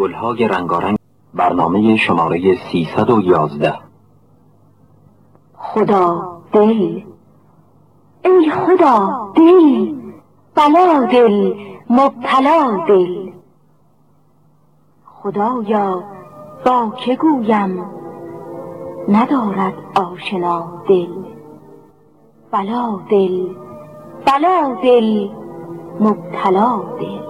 گلهای رنگارنگ برنامه شماره 311 خدا دل. ای خدا دل. بلا دل مبتلا دل. خدایا با که گویم ندارد آشنا دل. بلا دل بلا دل مبتلا دل.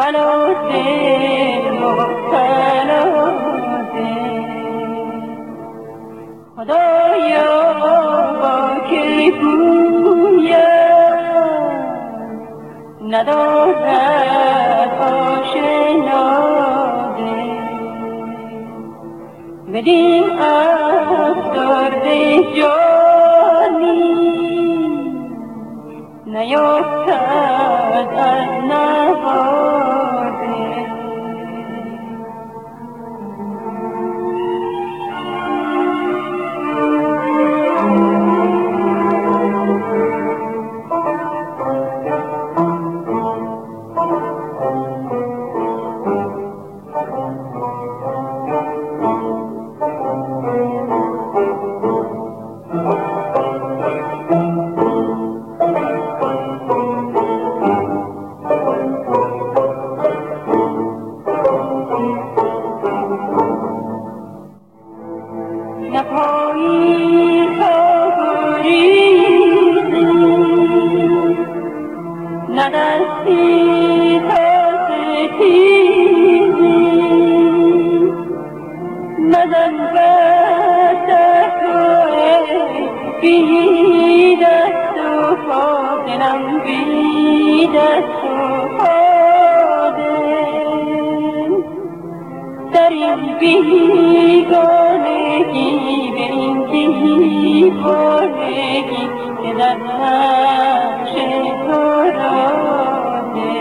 بلا دل مبتلا خدایا با که گویم ندارد آشنا بدین از نهاده بیگانگی به این که در نقش تو راده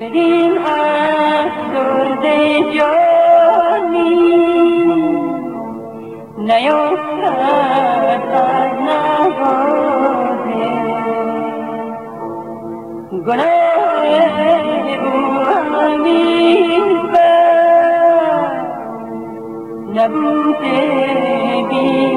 بدین افسرده جانی نیفتد از نواده گناه او نبوده بی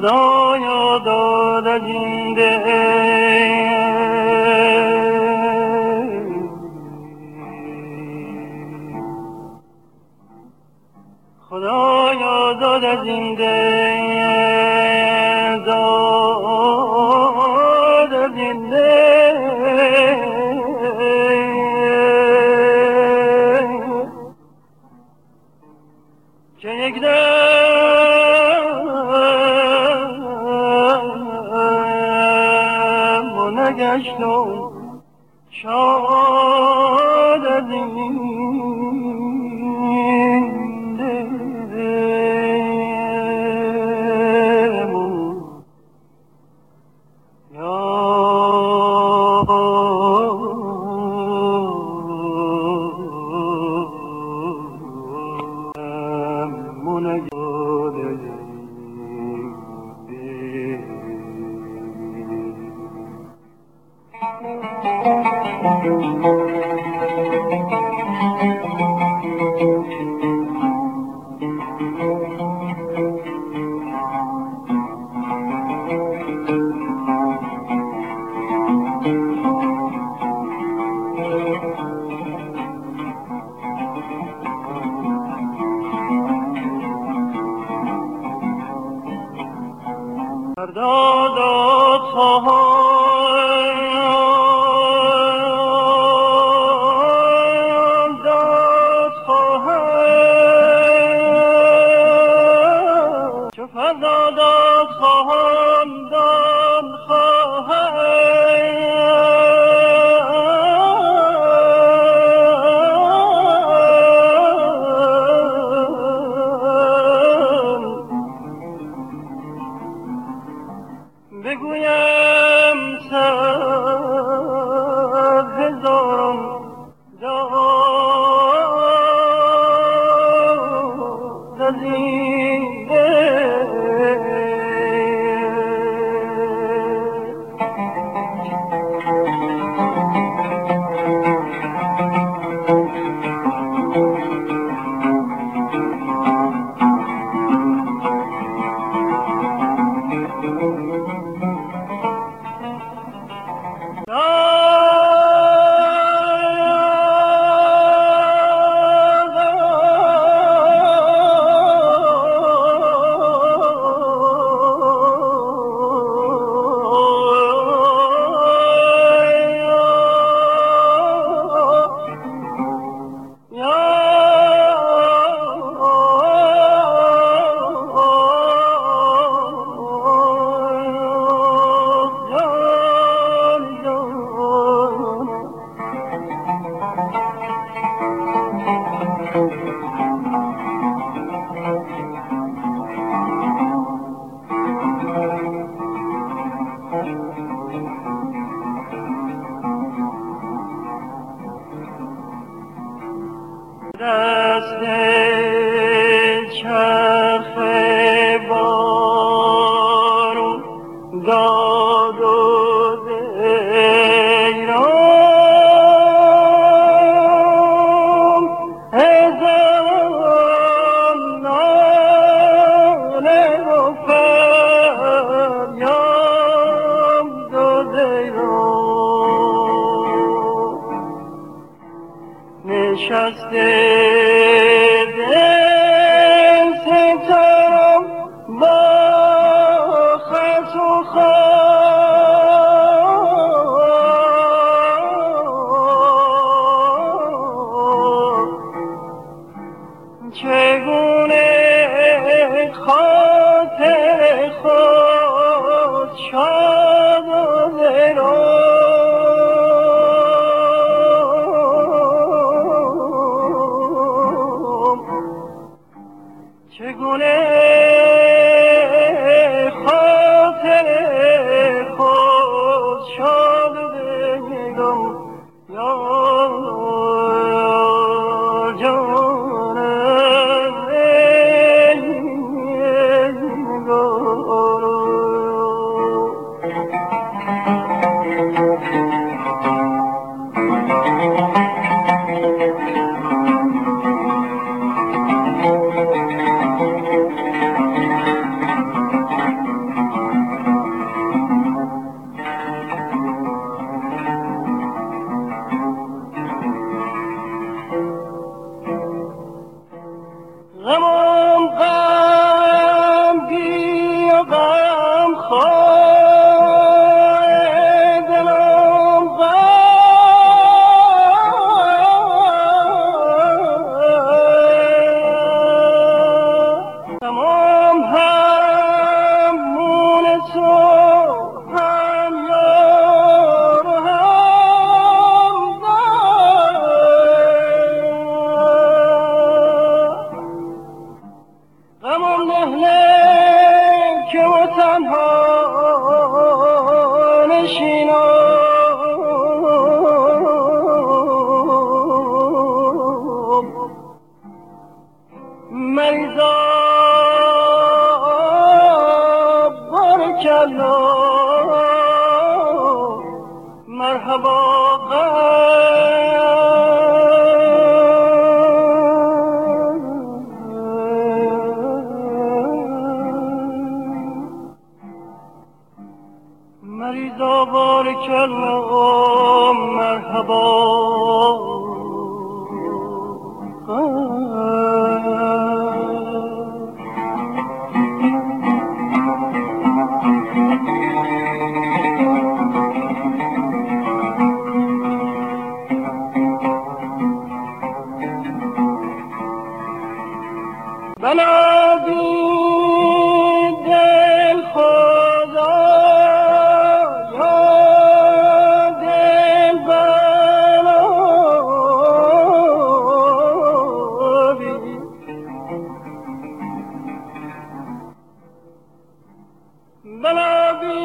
خدایا داد فردا Krishna's. دوباره بارک مرحبا.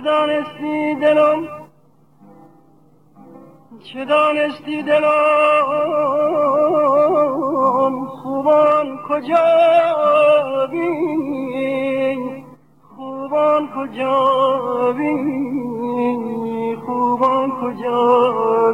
دانستی دلم؟ چه دانستی دلم؟ خوبان کجا بی خوبان کجا بی خوبان کجا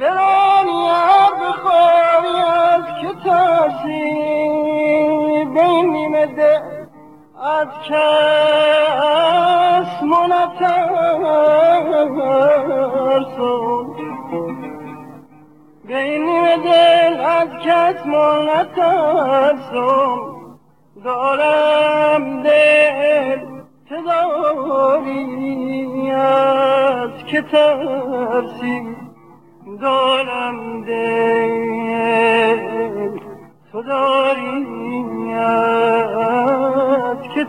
برانی هر بخوری از که ترسی؟ بین ده از کس منترسون بین دل از کس منترسون دارم دل تداری از که ترسی دارم دل. تو داری که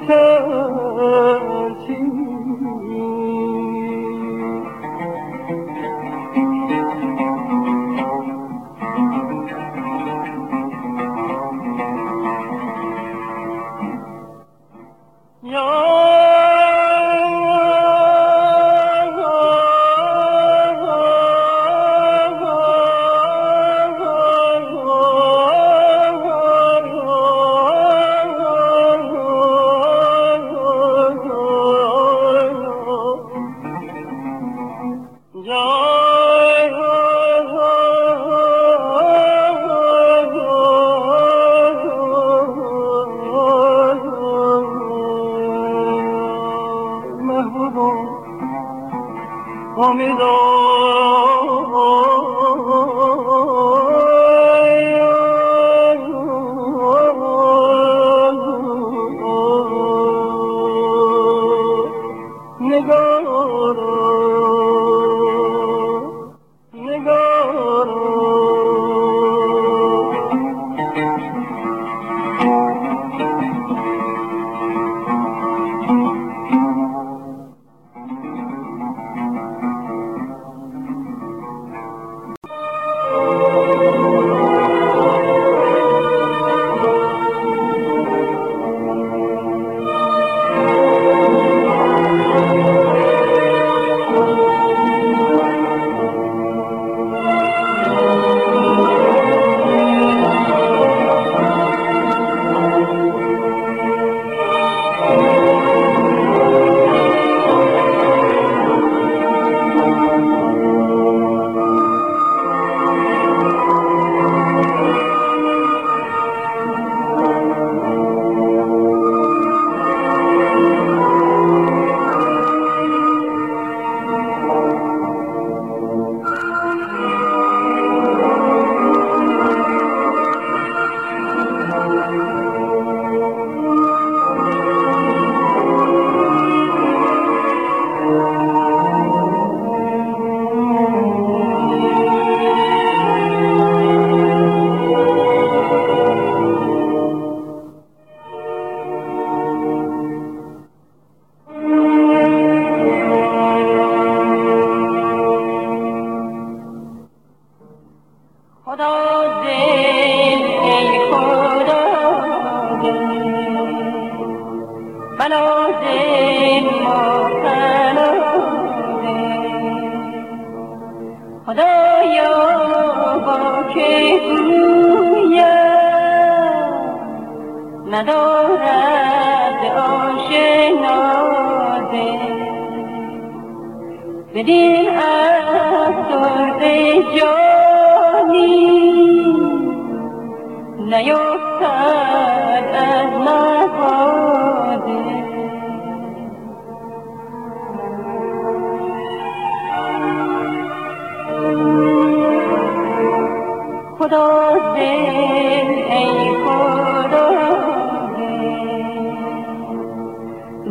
خدا دل ای خدا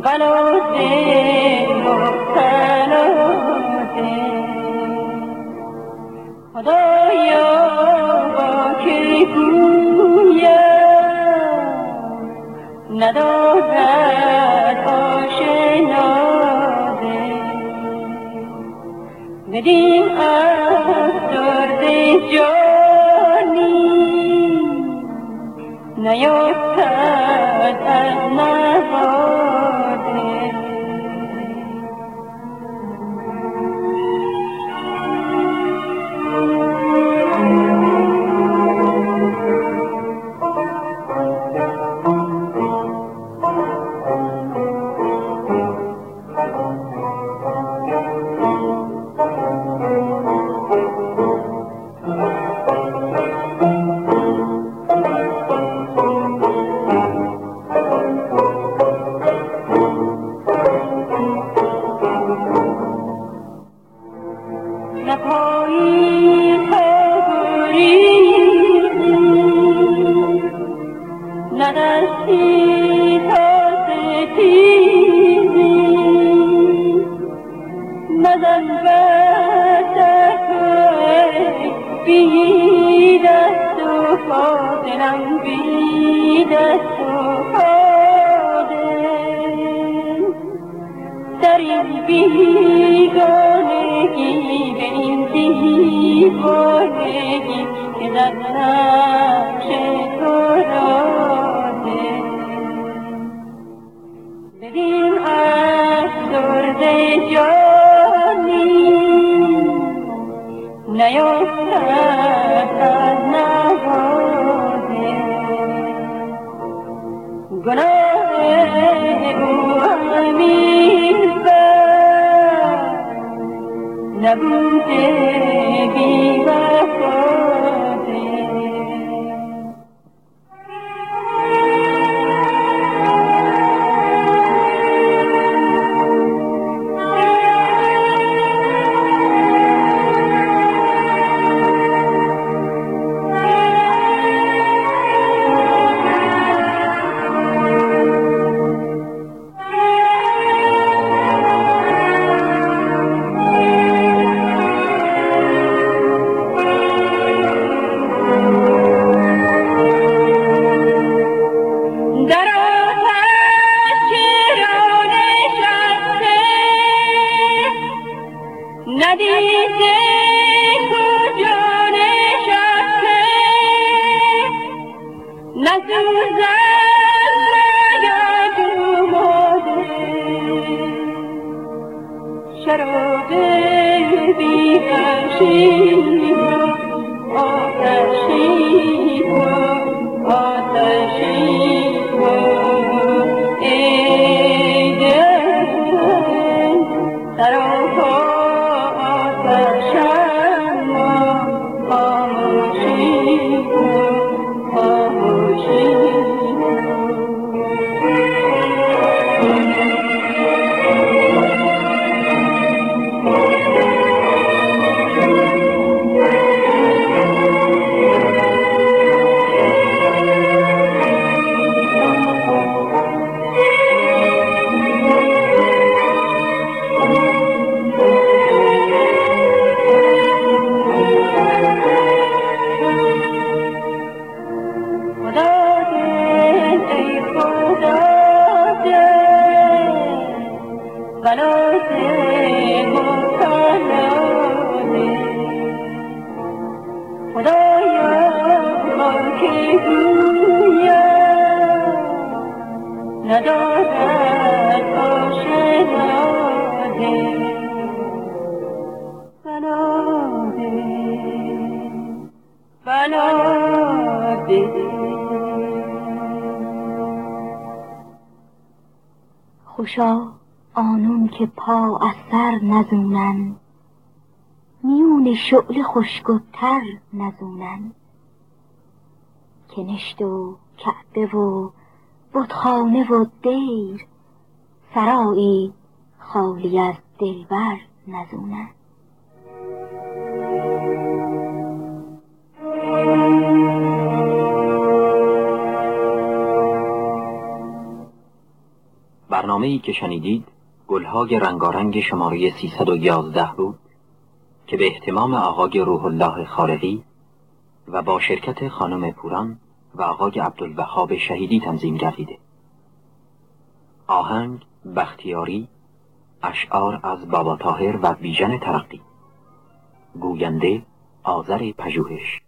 بلا دل مبتلا خدایا با که گویم ندارد آشنا بدین افسرده جانی نیفتد از دلم بی دست و پا دل در این بیگانگی به این دیوانگی که در نقش تو داده بدین افسرده جانی نیفتد از نبوده بی وفاده شراب بی آتشی آتشی پا از سر نزونن. میون شعله خشکتر نزونن. کنشت و کعبه و بتخانه و دیر سرایی خالی از دلبر نزونن. برنامه ای که شنیدید گلهای رنگارنگ شماره 311 بود که به احتمام آقای روح الله خالقی و با شرکت خانم پوران و آقای عبدالوهاب شهیدی تنظیم گردیده. آهنگ بختیاری اشعار از بابا تاهر و بیژن ترقی. گوینده آذر پژوهش.